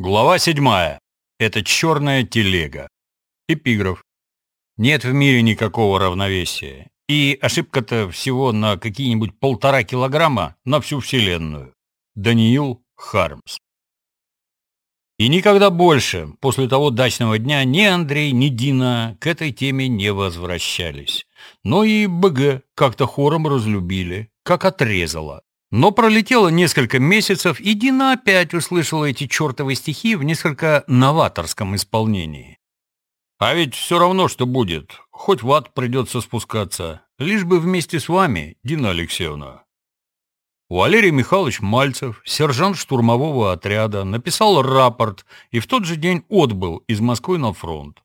Глава седьмая. Это черная телега. Эпиграф. Нет в мире никакого равновесия. И ошибка-то всего на какие-нибудь полтора килограмма на всю Вселенную. Даниил Хармс. И никогда больше, после того дачного дня, ни Андрей, ни Дина к этой теме не возвращались. Но и БГ как-то хором разлюбили, как отрезало. Но пролетело несколько месяцев, и Дина опять услышала эти чертовы стихи в несколько новаторском исполнении. А ведь все равно, что будет. Хоть в ад придется спускаться. Лишь бы вместе с вами, Дина Алексеевна. Валерий Михайлович Мальцев, сержант штурмового отряда, написал рапорт и в тот же день отбыл из Москвы на фронт.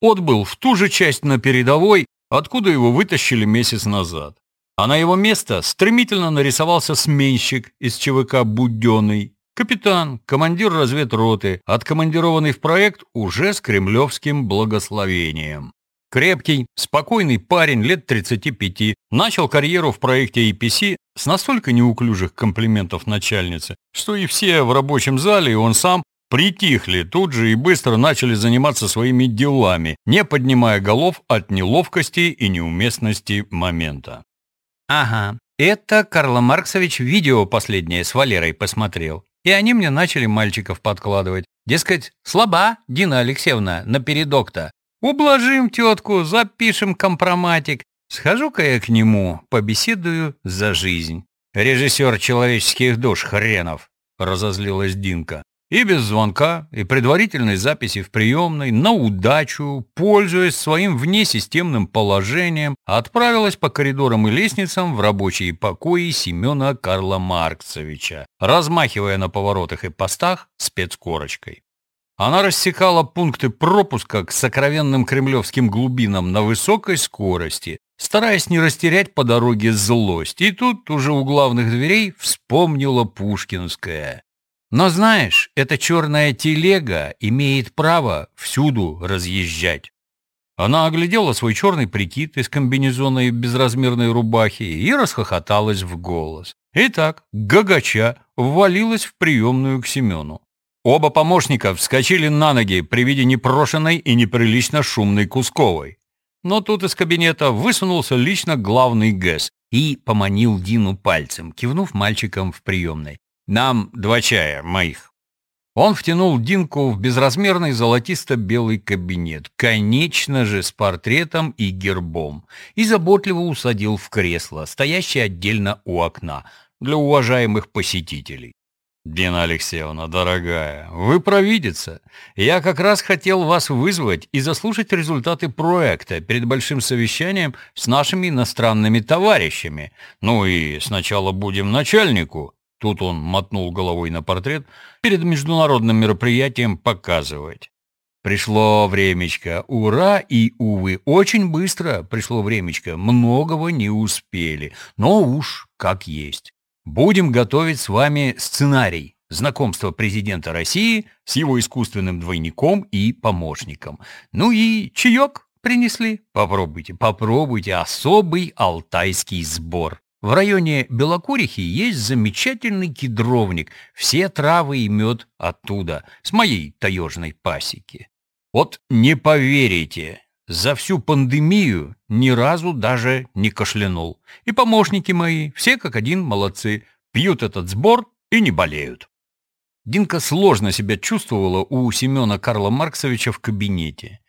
Отбыл в ту же часть на передовой, откуда его вытащили месяц назад. А на его место стремительно нарисовался сменщик из ЧВК «Буденный», капитан, командир разведроты, откомандированный в проект уже с кремлевским благословением. Крепкий, спокойный парень лет 35 начал карьеру в проекте EPC с настолько неуклюжих комплиментов начальницы, что и все в рабочем зале, и он сам притихли тут же и быстро начали заниматься своими делами, не поднимая голов от неловкости и неуместности момента. Ага, это Карл Марксович видео последнее с Валерой посмотрел. И они мне начали мальчиков подкладывать. Дескать, слаба, Дина Алексеевна, напередок-то. Ублажим тетку, запишем компроматик. Схожу-ка я к нему, побеседую за жизнь. Режиссер человеческих душ хренов, разозлилась Динка. И без звонка, и предварительной записи в приемной, на удачу, пользуясь своим внесистемным положением, отправилась по коридорам и лестницам в рабочие покои Семена Карла Марксовича, размахивая на поворотах и постах спецкорочкой. Она рассекала пункты пропуска к сокровенным кремлевским глубинам на высокой скорости, стараясь не растерять по дороге злость. И тут уже у главных дверей вспомнила Пушкинская. Но знаешь, эта черная телега имеет право всюду разъезжать. Она оглядела свой черный прикид из комбинезона и безразмерной рубахи и расхохоталась в голос. Итак, гагача ввалилась в приемную к Семену. Оба помощника вскочили на ноги при виде непрошенной и неприлично шумной Кусковой. Но тут из кабинета высунулся лично главный ГЭС и поманил Дину пальцем, кивнув мальчикам в приемной. Нам два чая, моих. Он втянул Динку в безразмерный золотисто-белый кабинет, конечно же, с портретом и гербом, и заботливо усадил в кресло, стоящее отдельно у окна, для уважаемых посетителей. «Дина Алексеевна, дорогая, вы провидица. Я как раз хотел вас вызвать и заслушать результаты проекта перед большим совещанием с нашими иностранными товарищами. Ну и сначала будем начальнику, Тут он мотнул головой на портрет, перед международным мероприятием показывать. Пришло времечко. Ура и, увы, очень быстро пришло времечко. Многого не успели. Но уж как есть. Будем готовить с вами сценарий знакомства президента России с его искусственным двойником и помощником. Ну и чаек принесли. Попробуйте, попробуйте особый алтайский сбор. В районе Белокурихи есть замечательный кедровник, все травы и мед оттуда, с моей таежной пасеки. Вот не поверите, за всю пандемию ни разу даже не кашлянул. И помощники мои, все как один молодцы, пьют этот сбор и не болеют. Динка сложно себя чувствовала у Семена Карла Марксовича в кабинете.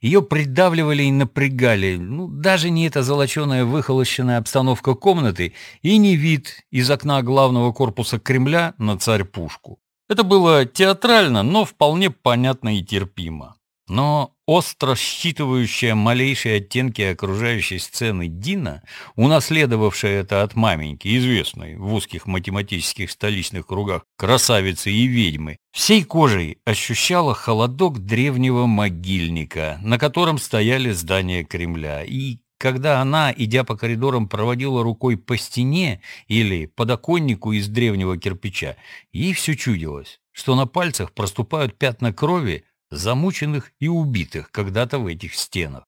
Ее придавливали и напрягали, ну, даже не эта золоченая выхолощенная обстановка комнаты и не вид из окна главного корпуса Кремля на царь-пушку. Это было театрально, но вполне понятно и терпимо. Но остро считывающая малейшие оттенки окружающей сцены Дина, унаследовавшая это от маменьки, известной в узких математических столичных кругах красавицы и ведьмы, всей кожей ощущала холодок древнего могильника, на котором стояли здания Кремля, и когда она, идя по коридорам, проводила рукой по стене или подоконнику из древнего кирпича, ей все чудилось, что на пальцах проступают пятна крови, замученных и убитых когда-то в этих стенах.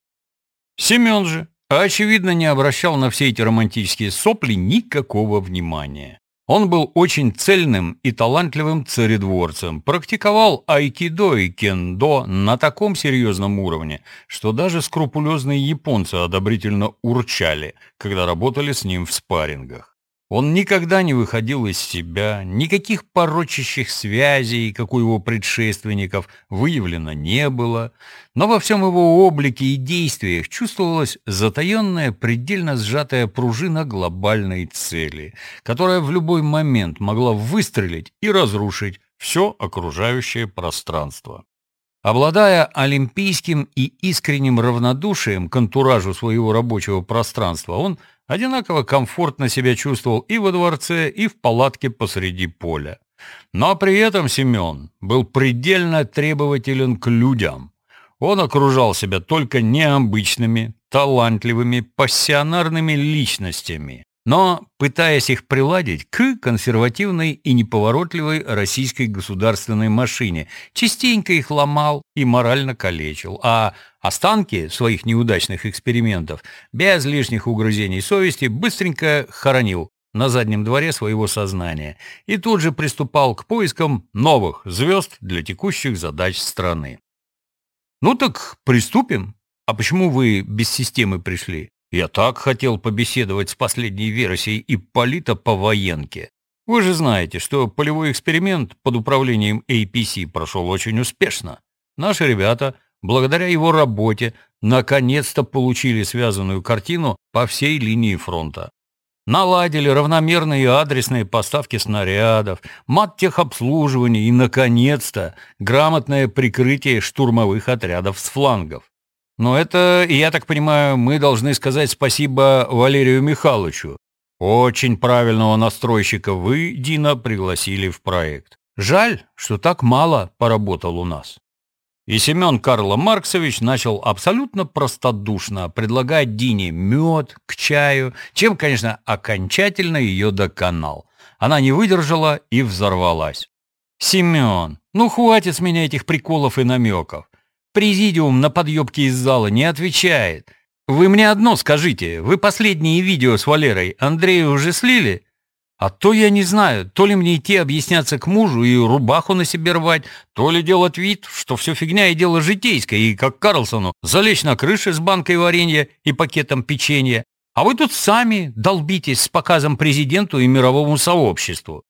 Семен же, очевидно, не обращал на все эти романтические сопли никакого внимания. Он был очень цельным и талантливым царедворцем, практиковал айкидо и кендо на таком серьезном уровне, что даже скрупулезные японцы одобрительно урчали, когда работали с ним в спаррингах. Он никогда не выходил из себя, никаких порочащих связей, как у его предшественников, выявлено не было, но во всем его облике и действиях чувствовалась затаенная, предельно сжатая пружина глобальной цели, которая в любой момент могла выстрелить и разрушить все окружающее пространство. Обладая олимпийским и искренним равнодушием к антуражу своего рабочего пространства, он одинаково комфортно себя чувствовал и во дворце, и в палатке посреди поля. Но при этом Семен был предельно требователен к людям. Он окружал себя только необычными, талантливыми, пассионарными личностями, но пытаясь их приладить к консервативной и неповоротливой российской государственной машине, частенько их ломал и морально калечил, а останки своих неудачных экспериментов без лишних угрызений совести быстренько хоронил на заднем дворе своего сознания и тут же приступал к поискам новых звезд для текущих задач страны. «Ну так приступим. А почему вы без системы пришли?» Я так хотел побеседовать с последней версией Ипполита по военке. Вы же знаете, что полевой эксперимент под управлением APC прошел очень успешно. Наши ребята, благодаря его работе, наконец-то получили связанную картину по всей линии фронта. Наладили равномерные и адресные поставки снарядов, мат-техобслуживание и, наконец-то, грамотное прикрытие штурмовых отрядов с флангов. Но это, я так понимаю, мы должны сказать спасибо Валерию Михайловичу. Очень правильного настройщика вы, Дина, пригласили в проект. Жаль, что так мало поработал у нас. И Семен Карло Марксович начал абсолютно простодушно предлагать Дине мед к чаю, чем, конечно, окончательно ее доконал. Она не выдержала и взорвалась. «Семен, ну хватит с меня этих приколов и намеков. Президиум на подъебке из зала не отвечает. Вы мне одно скажите, вы последние видео с Валерой Андрею уже слили? А то я не знаю, то ли мне идти объясняться к мужу и рубаху на себе рвать, то ли делать вид, что все фигня и дело житейское, и как Карлсону залечь на крыше с банкой варенья и пакетом печенья. А вы тут сами долбитесь с показом президенту и мировому сообществу.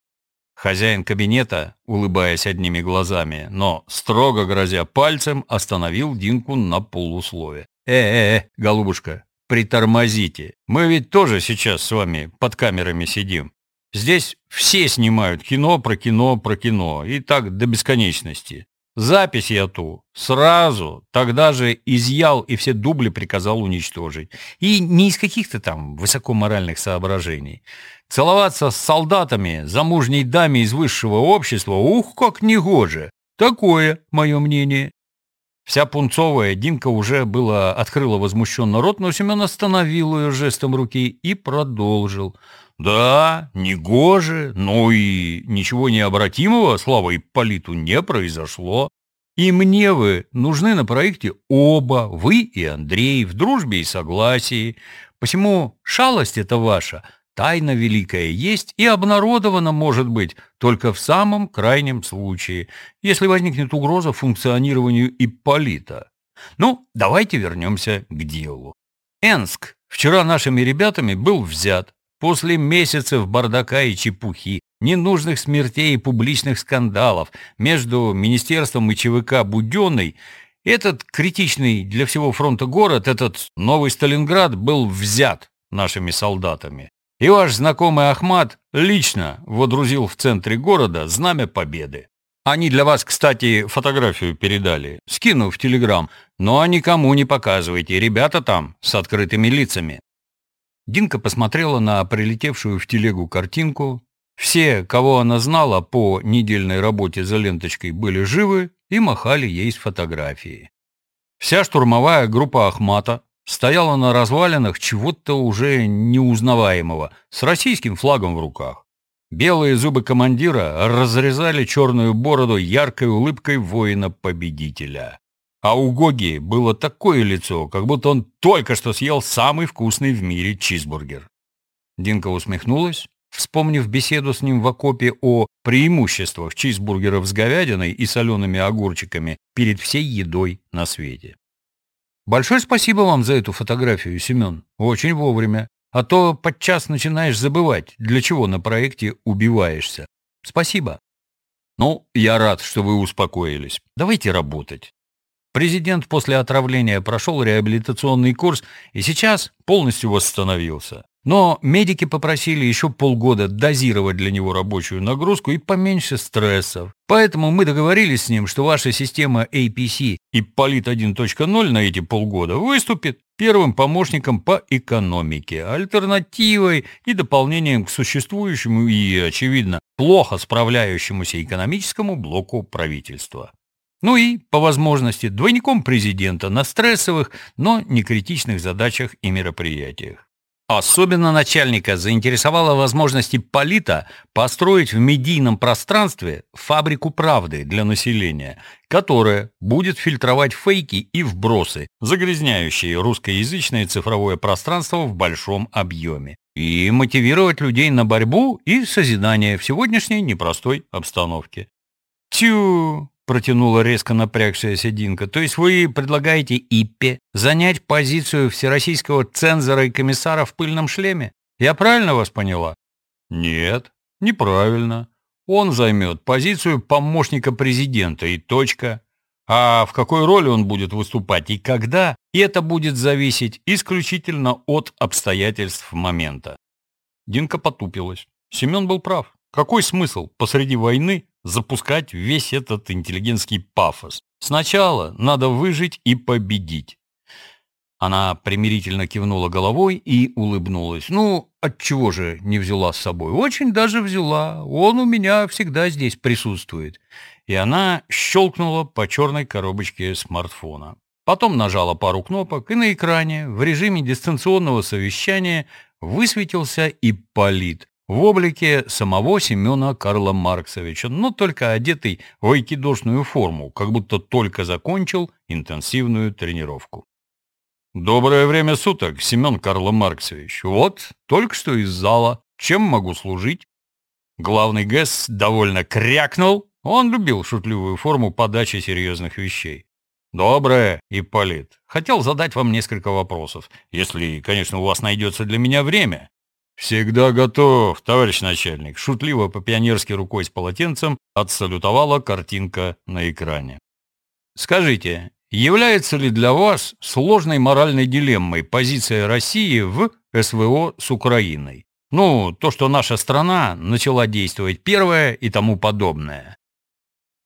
Хозяин кабинета, улыбаясь одними глазами, но строго грозя пальцем, остановил Динку на полуслове. «Э-э-э, голубушка, притормозите. Мы ведь тоже сейчас с вами под камерами сидим. Здесь все снимают кино про кино про кино, и так до бесконечности. Запись я ту сразу тогда же изъял и все дубли приказал уничтожить. И не из каких-то там высокоморальных соображений. Целоваться с солдатами, замужней даме из высшего общества, ух, как негоже. Такое мое мнение. Вся пунцовая Динка уже было открыла возмущенно рот, но Семен остановил ее жестом руки и продолжил. Да, негоже, но и ничего необратимого, слава Ипполиту, не произошло. И мне вы нужны на проекте оба, вы и Андрей, в дружбе и согласии. Посему шалость эта ваша, тайна великая есть и обнародована может быть только в самом крайнем случае, если возникнет угроза функционированию Ипполита. Ну, давайте вернемся к делу. Энск вчера нашими ребятами был взят, После месяцев бардака и чепухи, ненужных смертей и публичных скандалов между Министерством и ЧВК Буденной, этот критичный для всего фронта город, этот новый Сталинград был взят нашими солдатами. И ваш знакомый Ахмат лично водрузил в центре города знамя победы. Они для вас, кстати, фотографию передали, скину в Телеграм, но никому не показывайте, ребята там с открытыми лицами. Динка посмотрела на прилетевшую в телегу картинку. Все, кого она знала по недельной работе за ленточкой, были живы и махали ей с фотографией. Вся штурмовая группа Ахмата стояла на развалинах чего-то уже неузнаваемого, с российским флагом в руках. Белые зубы командира разрезали черную бороду яркой улыбкой воина-победителя. А у Гоги было такое лицо, как будто он только что съел самый вкусный в мире чизбургер. Динка усмехнулась, вспомнив беседу с ним в окопе о преимуществах чизбургеров с говядиной и солеными огурчиками перед всей едой на свете. Большое спасибо вам за эту фотографию, Семен. Очень вовремя. А то подчас начинаешь забывать, для чего на проекте убиваешься. Спасибо. Ну, я рад, что вы успокоились. Давайте работать. Президент после отравления прошел реабилитационный курс и сейчас полностью восстановился. Но медики попросили еще полгода дозировать для него рабочую нагрузку и поменьше стрессов. Поэтому мы договорились с ним, что ваша система APC и Полит 1.0 на эти полгода выступит первым помощником по экономике, альтернативой и дополнением к существующему и, очевидно, плохо справляющемуся экономическому блоку правительства. Ну и, по возможности, двойником президента на стрессовых, но не критичных задачах и мероприятиях. Особенно начальника заинтересовала возможность Ипполита построить в медийном пространстве фабрику правды для населения, которая будет фильтровать фейки и вбросы, загрязняющие русскоязычное цифровое пространство в большом объеме, и мотивировать людей на борьбу и созидание в сегодняшней непростой обстановке. Тю, протянула резко напрягшаяся Динка. То есть вы предлагаете Иппе занять позицию всероссийского цензора и комиссара в пыльном шлеме? Я правильно вас поняла? Нет, неправильно. Он займет позицию помощника президента и точка. А в какой роли он будет выступать и когда, и это будет зависеть исключительно от обстоятельств момента. Динка потупилась. Семен был прав. Какой смысл посреди войны запускать весь этот интеллигентский пафос. Сначала надо выжить и победить. Она примирительно кивнула головой и улыбнулась. «Ну, отчего же не взяла с собой? Очень даже взяла. Он у меня всегда здесь присутствует». И она щелкнула по черной коробочке смартфона. Потом нажала пару кнопок, и на экране в режиме дистанционного совещания высветился Ипполит, в облике самого Семена Карла Марксовича, но только одетый в айкидошную форму, как будто только закончил интенсивную тренировку. «Доброе время суток, Семен Карл Марксович. Вот, только что из зала. Чем могу служить?» Главный ГЭС довольно крякнул. Он любил шутливую форму подачи серьезных вещей. «Доброе, Ипполит. Хотел задать вам несколько вопросов, если, конечно, у вас найдется для меня время. «Всегда готов, товарищ начальник», — шутливо по-пионерски рукой с полотенцем отсалютовала картинка на экране. «Скажите, является ли для вас сложной моральной дилеммой позиция России в СВО с Украиной? Ну, то, что наша страна начала действовать первая и тому подобное.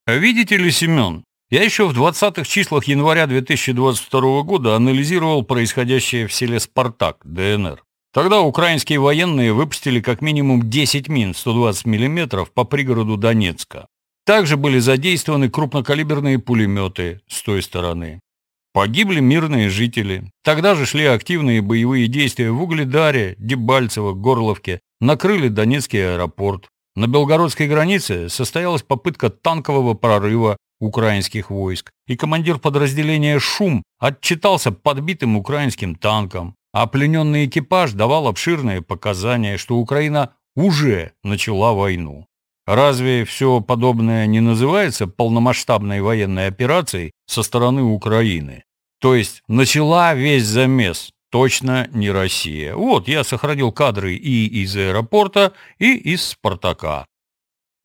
Видите ли, Семен, я еще в 20-х числах января 2022 года анализировал происходящее в селе Спартак, ДНР. Тогда украинские военные выпустили как минимум 10 мин 120 мм по пригороду Донецка. Также были задействованы крупнокалиберные пулеметы с той стороны. Погибли мирные жители. Тогда же шли активные боевые действия в Угледаре, Дебальцево, Горловке, накрыли Донецкий аэропорт. На белгородской границе состоялась попытка танкового прорыва украинских войск, и командир подразделения «Шум» отчитался подбитым украинским танком. А плененный экипаж давал обширные показания, что Украина уже начала войну. Разве все подобное не называется полномасштабной военной операцией со стороны Украины? То есть начала весь замес, точно не Россия. Вот, я сохранил кадры и из аэропорта, и из «Спартака».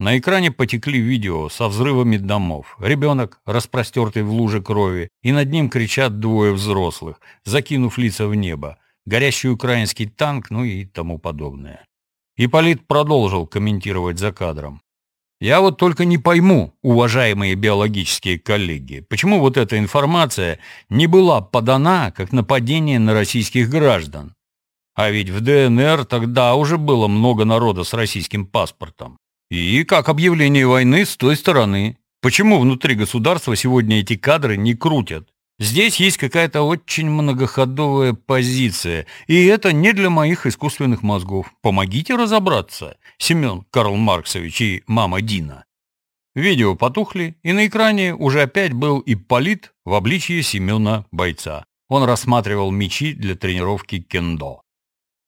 На экране потекли видео со взрывами домов. Ребенок, распростертый в луже крови, и над ним кричат двое взрослых, закинув лица в небо. Горящий украинский танк, ну и тому подобное. Ипполит продолжил комментировать за кадром. Я вот только не пойму, уважаемые биологические коллеги, почему вот эта информация не была подана как нападение на российских граждан. А ведь в ДНР тогда уже было много народа с российским паспортом. И как объявление войны с той стороны. Почему внутри государства сегодня эти кадры не крутят? Здесь есть какая-то очень многоходовая позиция, и это не для моих искусственных мозгов. Помогите разобраться, Семен Карл Марксович и мама Дина. Видео потухли, и на экране уже опять был Ипполит в обличье Семена бойца. Он рассматривал мечи для тренировки кендо.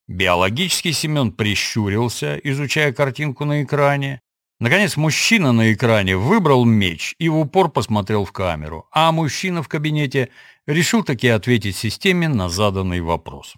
Биологический Семен прищурился, изучая картинку на экране. Наконец мужчина на экране выбрал меч и в упор посмотрел в камеру, а мужчина в кабинете решил таки ответить системе на заданный вопрос.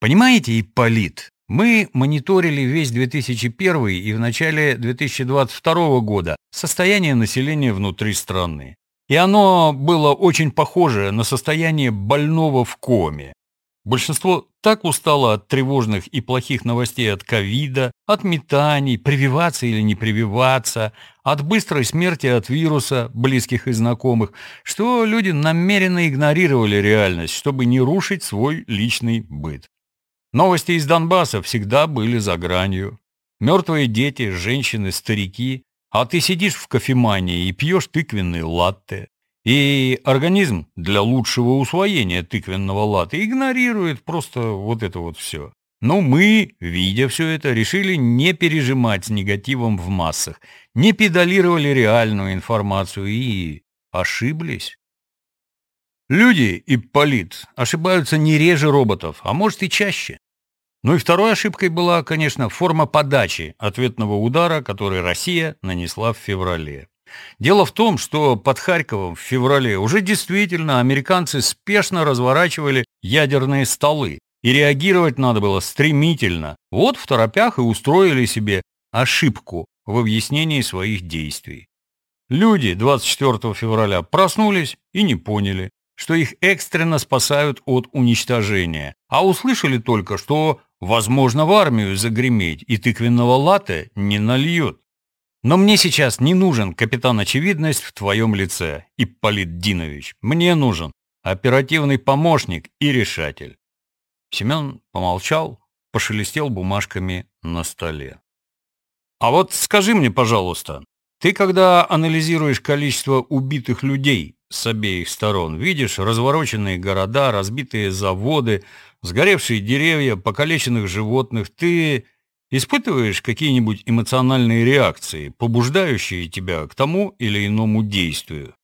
Понимаете, Ипполит, мы мониторили весь 2001 и в начале 2022 года состояние населения внутри страны. И оно было очень похоже на состояние больного в коме. Большинство так устало от тревожных и плохих новостей от ковида, от метаний, прививаться или не прививаться, от быстрой смерти от вируса, близких и знакомых, что люди намеренно игнорировали реальность, чтобы не рушить свой личный быт. Новости из Донбасса всегда были за гранью. Мертвые дети, женщины, старики, а ты сидишь в кофемании и пьешь тыквенный латте. И организм для лучшего усвоения тыквенного латте игнорирует просто вот это вот все. Но мы, видя все это, решили не пережимать с негативом в массах, не педалировали реальную информацию и ошиблись. Люди, Ипполит, ошибаются не реже роботов, а может и чаще. Ну и второй ошибкой была, конечно, форма подачи ответного удара, который Россия нанесла в феврале. Дело в том, что под Харьковом в феврале уже действительно американцы спешно разворачивали ядерные столы, и реагировать надо было стремительно. Вот в торопях и устроили себе ошибку в объяснении своих действий. Люди 24 февраля проснулись и не поняли, что их экстренно спасают от уничтожения, а услышали только, что Возможно, в армию загреметь и тыквенного латте не нальет. Но мне сейчас не нужен капитан очевидность в твоем лице, Ипполит Динович. Мне нужен оперативный помощник и решатель. Семен помолчал, пошелестел бумажками на столе. А вот скажи мне, пожалуйста, ты когда анализируешь количество убитых людей с обеих сторон, видишь развороченные города, разбитые заводы, сгоревшие деревья, покалеченных животных, ты испытываешь какие-нибудь эмоциональные реакции, побуждающие тебя к тому или иному действию.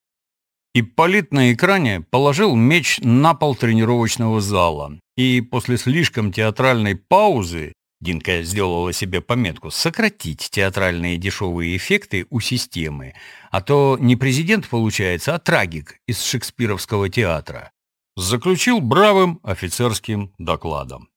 Ипполит на экране положил меч на пол тренировочного зала, и после слишком театральной паузы Динка сделала себе пометку сократить театральные дешевые эффекты у системы, а то не президент получается, а трагик из шекспировского театра заключил бравым офицерским докладом.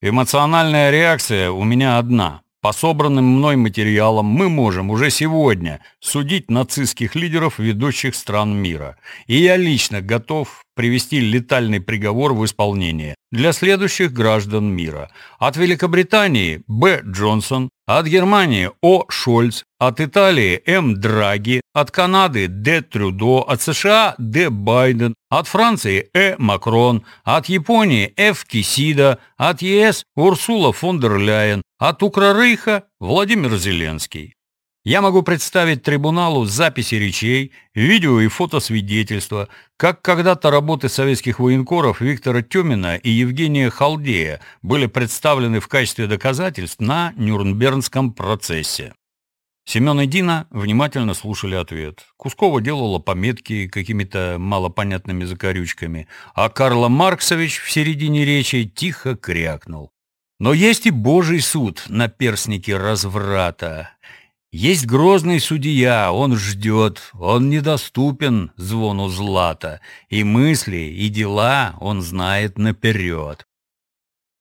Эмоциональная реакция у меня одна. По собранным мной материалам мы можем уже сегодня судить нацистских лидеров ведущих стран мира. И я лично готов привести летальный приговор в исполнение для следующих граждан мира. От Великобритании Б. Джонсон, от Германии О. Шольц, от Италии М. Драги, от Канады Д. Трюдо, от США Д. Байден, от Франции Э. Макрон, от Японии Ф. Кисида, от ЕС Урсула фон дер Ляйен, от Украрейха Владимир Зеленский. Я могу представить трибуналу записи речей, видео и фотосвидетельства, как когда-то работы советских военкоров Виктора Тёмина и Евгения Халдея были представлены в качестве доказательств на Нюрнбергском процессе. Семен и Дина внимательно слушали ответ. Кускова делала пометки какими-то малопонятными закорючками, а Карла Марксович в середине речи тихо крякнул. Но есть и Божий суд на перстнике разврата. Есть грозный судья, он ждет, он недоступен звону злата, и мысли, и дела он знает наперед.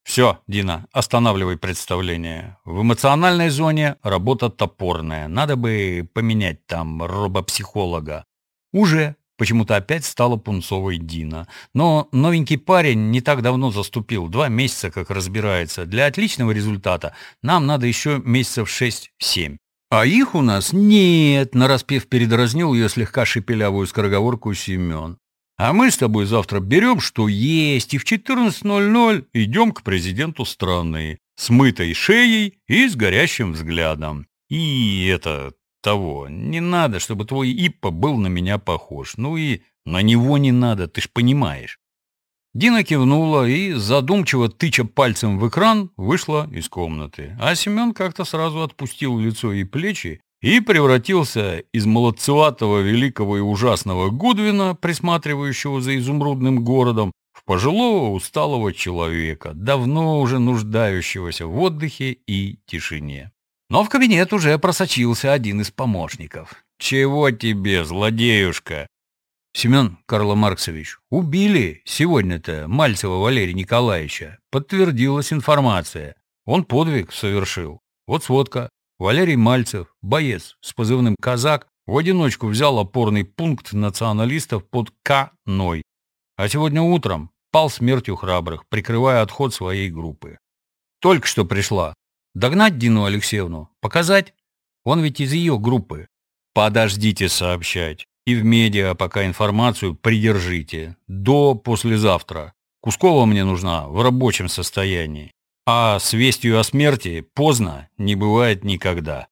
Все, Дина, останавливай представление. В эмоциональной зоне работа топорная, надо бы поменять там робопсихолога. Уже почему-то опять стала пунцовой Дина. Но новенький парень не так давно заступил, два месяца как разбирается. Для отличного результата нам надо еще месяцев шесть-семь. «А их у нас нет», — нараспев передразнил ее слегка шепелявую скороговорку Семен. «А мы с тобой завтра берем, что есть, и в 14.00 идем к президенту страны, с мытой шеей и с горящим взглядом. И это того, не надо, чтобы твой Иппа был на меня похож. Ну и на него не надо, ты ж понимаешь». Дина кивнула и, задумчиво тыча пальцем в экран, вышла из комнаты. А Семен как-то сразу отпустил лицо и плечи и превратился из молодцеватого, великого и ужасного Гудвина, присматривающего за изумрудным городом, в пожилого усталого человека, давно уже нуждающегося в отдыхе и тишине. Но в кабинет уже просочился один из помощников. «Чего тебе, злодеюшка?» «Семен Карл Марксович, убили сегодня-то Мальцева Валерия Николаевича. Подтвердилась информация. Он подвиг совершил. Вот сводка. Валерий Мальцев, боец с позывным «Казак», в одиночку взял опорный пункт националистов под К-ной. А сегодня утром пал смертью храбрых, прикрывая отход своей группы. Только что пришла. Догнать Дину Алексеевну? Показать? Он ведь из ее группы. Подождите сообщать. И в медиа пока информацию придержите. До послезавтра. Кускова мне нужна в рабочем состоянии. А с вестью о смерти поздно не бывает никогда.